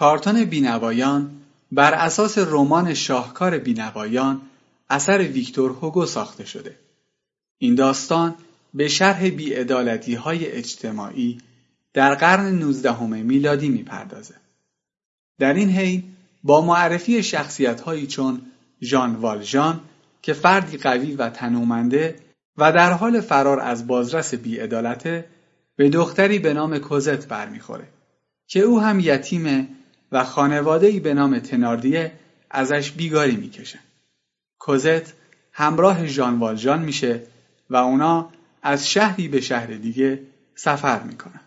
کارتون بینوایان بر اساس رمان شاهکار بینوایان اثر ویکتور هوگو ساخته شده. این داستان به شرح بیعدالتی های اجتماعی در قرن 19 میلادی می‌پردازه. در این حین با معرفی شخصیت هایی چون ژان والژان که فردی قوی و تنومنده و در حال فرار از بازرس بیعدالته به دختری به نام کوزت برمیخوره که او هم یتیمه و خانواده‌ای به نام تناردیه ازش بیگاری می‌کشن. کوزت همراه ژان والژان میشه و اونا از شهری به شهر دیگه سفر می‌کنن.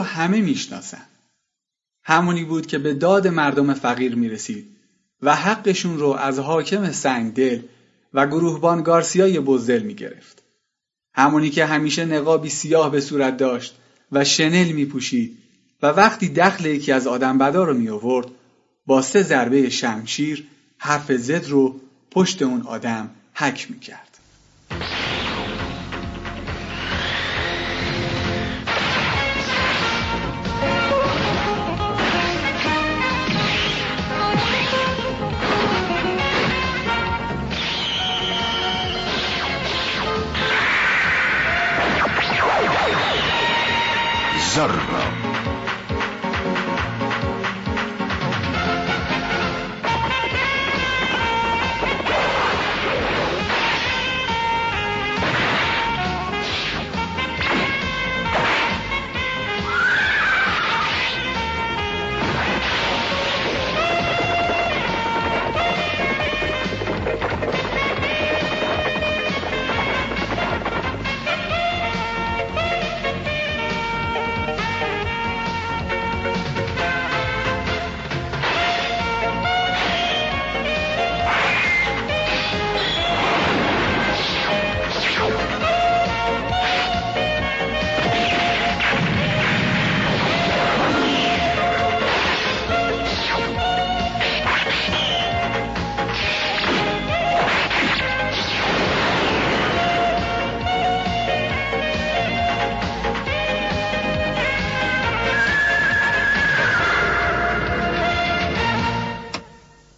همه می‌شناسن. همونی بود که به داد مردم فقیر می‌رسید و حقشون رو از حاکم سنگدل و گروهبان گارسیای بزدل می‌گرفت. همونی که همیشه نقابی سیاه به صورت داشت و شنل میپوشید و وقتی دخل یکی از آدم بدا رو می آورد با سه ضربه شمشیر حرف زد رو پشت اون آدم حک می کرد. Zorro.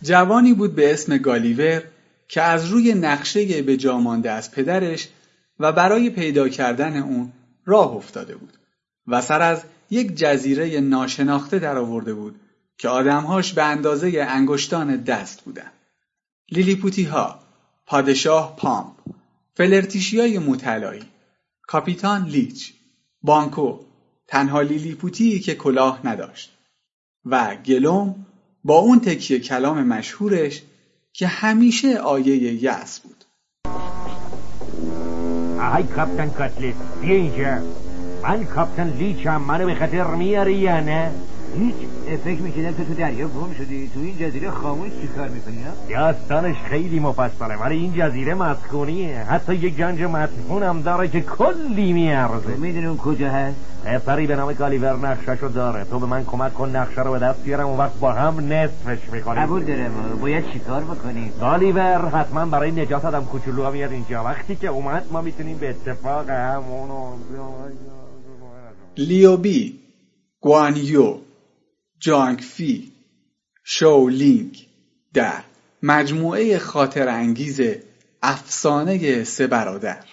جوانی بود به اسم گالیور که از روی نقشه به جا مانده از پدرش و برای پیدا کردن اون راه افتاده بود و سر از یک جزیره ناشناخته در آورده بود که آدمهاش به اندازه انگشتان دست بودن. لیلیپوتی ها، پادشاه پامپ، فلرتیشی های مطلعی، کاپیتان لیچ، بانکو، تنها لیلیپوتی که کلاه نداشت و گلوم با اون تکیه کلام مشهورش که همیشه آیه یأس بود. های کاپتن کاتلیس بیا اینجا من کاپتن لیچم منو به خاطر میاری یا نه؟ هیچ فکر می‌کنم تو تو دریا گم شدی؟ تو این جزیره خاموش چی کار می‌کنی داستانش خیلی مفصله ولی این جزیره مسکونیه. حتی یک گنج مدفون هم داره که کلی میارزه. می‌دونی اون کجا هست؟ پسری به نام گالیور نقششو داره. تو به من کمک کن نقشه رو به دست بیارم اون وقت با هم نصفش می‌کنیم. قبول داره ما باید چیکار بکنیم؟ گالیور حتما برای نجات آدم کوچولو میاد اینجا. وقتی که اومد ما می‌تونیم به اتفاق همونو لیوبی گوانیو جانگفی شولینگ در مجموعه خاطر انگیز افسانه سه برادر.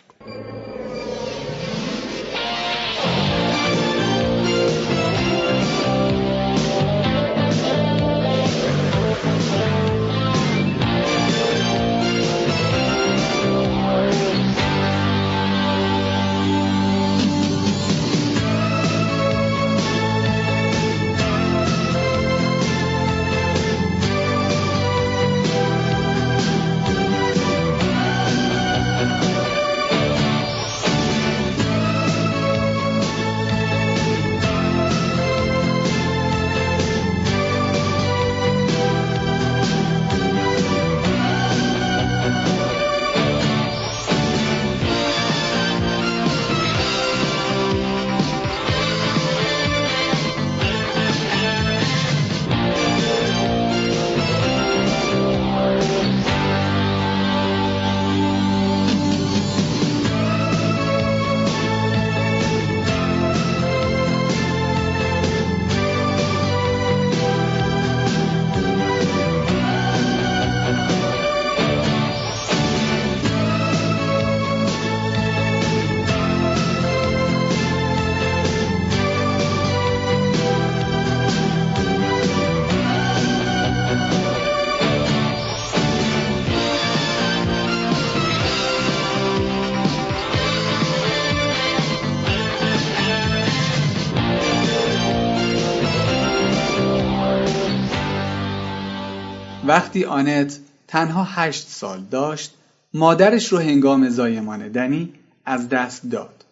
وقتی آنت تنها هشت سال داشت مادرش رو هنگام زایمان دنی از دست داد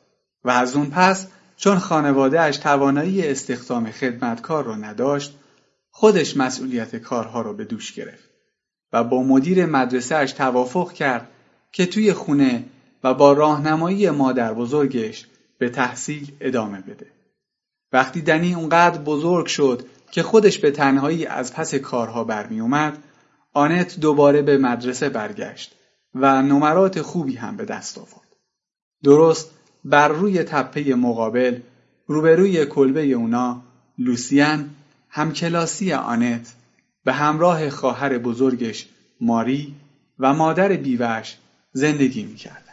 و از اون پس چون خانوادهش توانایی استخدام خدمتکار را نداشت خودش مسئولیت کارها را به دوش گرفت و با مدیر مدرسهش توافق کرد که توی خونه و با راهنمایی مادر بزرگش به تحصیل ادامه بده. وقتی دنی اونقدر بزرگ شد که خودش به تنهایی از پس کارها برمی اومد، آنت دوباره به مدرسه برگشت و نمرات خوبی هم به دست آورد. درست بر روی تپه مقابل روبروی کلبه اونا لوسیان همکلاسی آنت به همراه خواهر بزرگش ماری و مادر بیوش زندگی می‌کرد.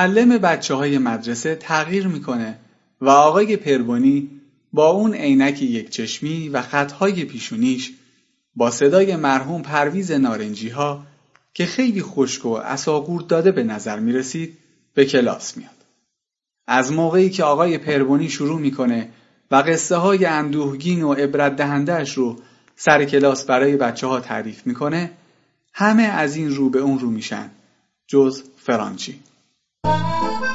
معلم بچه های مدرسه تغییر می‌کنه و آقای پربونی با اون عینک یک چشمی و خطهای پیشونیش با صدای مرحوم پرویز نارنجی ها که خیلی خشک و اساقورد داده به نظر می رسید به کلاس میاد. از موقعی که آقای پربونی شروع می‌کنه و قصه های اندوهگین و عبرت دهندهش رو سر کلاس برای بچه ها تعریف می‌کنه همه از این رو به اون رو میشن جز فرانچی. Música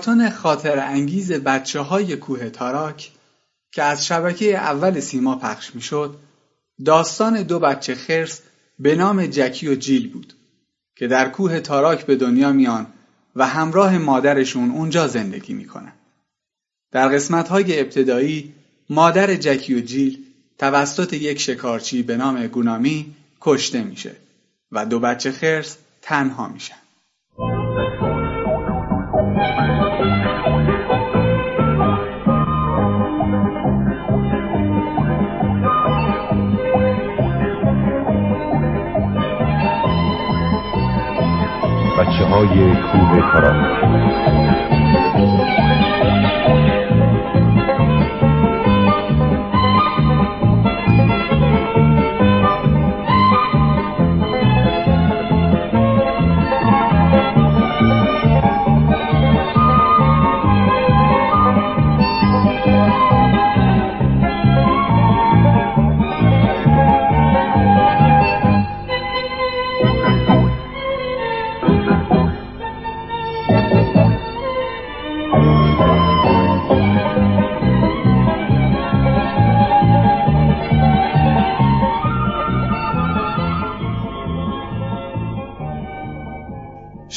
کارتون خاطر انگیز بچه های کوه تاراک که از شبکه اول سیما پخش می‌شد داستان دو بچه خرس به نام جکی و جیل بود که در کوه تاراک به دنیا میان و همراه مادرشون اونجا زندگی می‌کنن. در قسمت های ابتدایی مادر جکی و جیل توسط یک شکارچی به نام گونامی کشته میشه و دو بچه خرس تنها میشن. های کوه کاران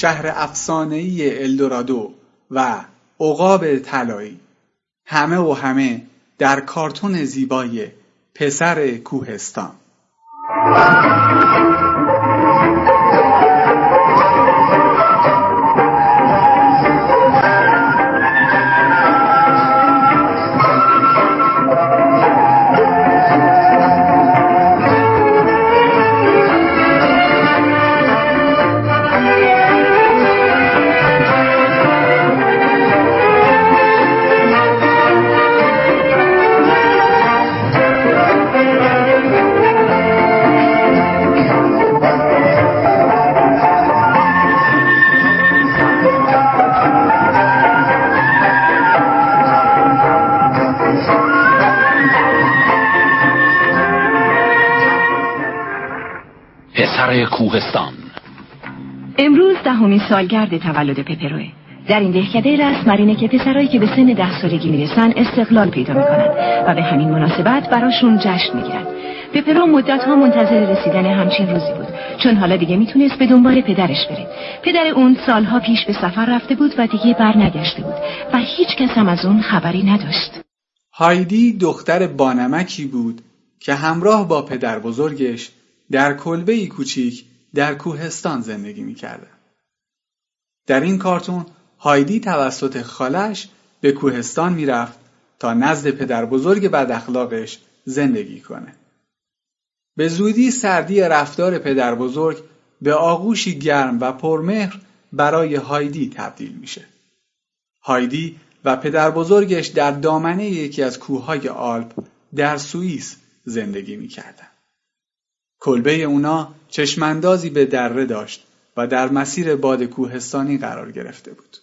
شهر افسانه‌ای الدورادو و عقاب طلایی. همه و همه در کارتون زیبای پسر کوهستان. کوهستان امروز دهمین سالگرد تولد پپروه. در این دهکده رسم بر اینه که پسرایی که به سن ده سالگی می‌رسن استقلال پیدا می‌کنن و به همین مناسبت براشون جشن می‌گیرن. پپرو مدت ها منتظر رسیدن همچین روزی بود. چون حالا دیگه می‌تونست به دنبال پدرش بره. پدر اون سالها پیش به سفر رفته بود و دیگه برنگشته بود و هیچ کس هم از اون خبری نداشت. هایدی دختر بانمکی بود که همراه با پدر بزرگش در کلبه کوچیک در کوهستان زندگی می‌کردن. در این کارتون هایدی توسط خالش به کوهستان می‌رفت تا نزد پدر بزرگ بد اخلاقش زندگی کنه. به زودی سردی رفتار پدر بزرگ به آغوشی گرم و پرمهر برای هایدی تبدیل میشه. هایدی و پدر بزرگش در دامنه یکی از کوههای آلپ در سوئیس زندگی می‌کردن. کلبه اونا چشماندازی به دره داشت و در مسیر باد کوهستانی قرار گرفته بود.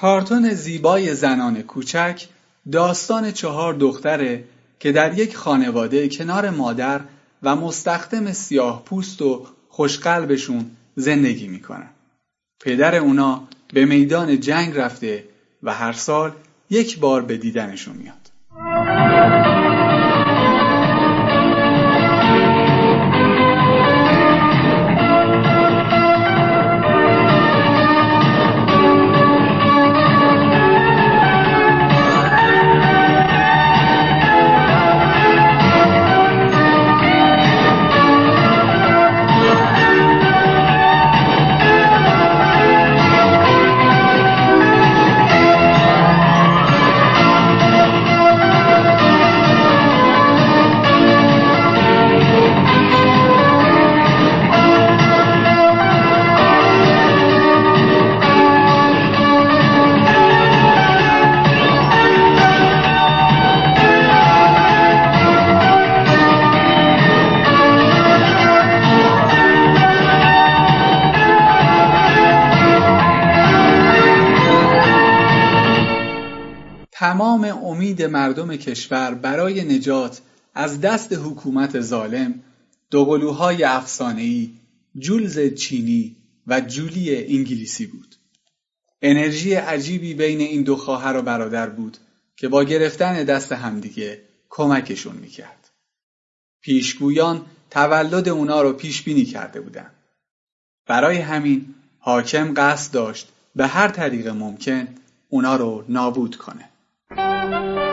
کارتون زیبای زنان کوچک داستان چهار دختره که در یک خانواده کنار مادر و مستخدم سیاه پوست و خوشقلبشون زندگی می‌کنن. پدر اونا به میدان جنگ رفته و هر سال یک بار به دیدنشون میاد. تمام امید مردم کشور برای نجات از دست حکومت ظالم دوقلوهای افسانه‌ای جولز چینی و جولی انگلیسی بود. انرژی عجیبی بین این دو خواهر و برادر بود که با گرفتن دست همدیگه کمکشون می‌کرد. پیشگویان تولد اونا رو پیش بینی کرده بودند. برای همین حاکم قصد داشت به هر طریق ممکن اونا رو نابود کنه. thank you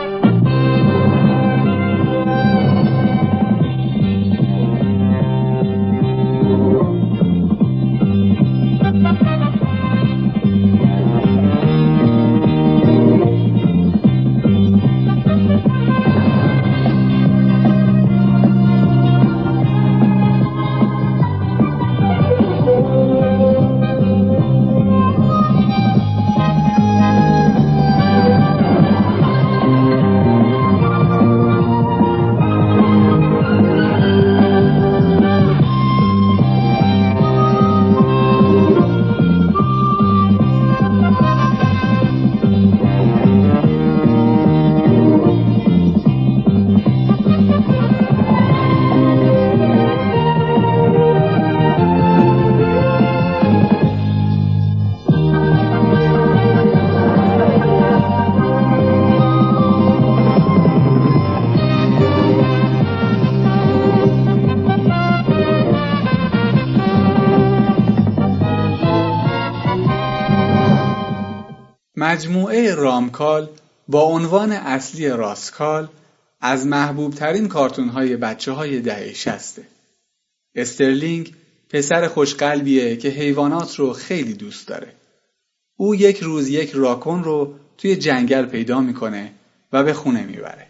مجموعه رامکال با عنوان اصلی راسکال از محبوب ترین کارتون های بچه های دهه شسته. استرلینگ پسر خوشقلبیه که حیوانات رو خیلی دوست داره. او یک روز یک راکون رو توی جنگل پیدا می‌کنه و به خونه می‌بره.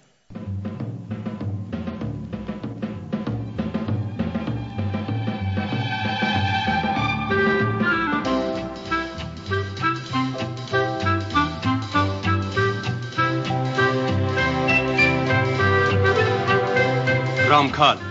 رامکال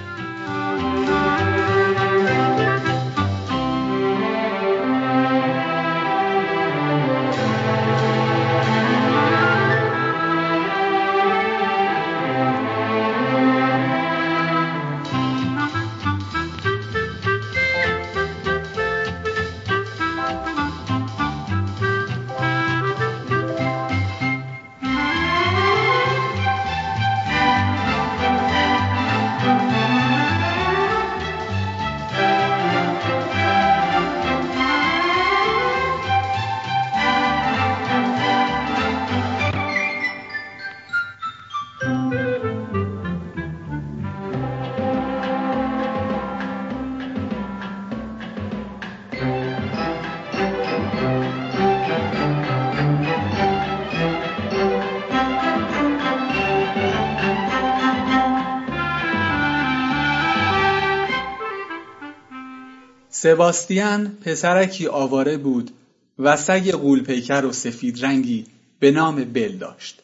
سباستیان پسرکی آواره بود و سگ قولپیکر و سفید رنگی به نام بل داشت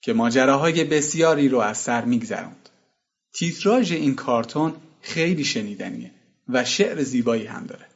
که ماجراهای بسیاری رو از سر میگذروند. تیتراژ این کارتون خیلی شنیدنیه و شعر زیبایی هم داره.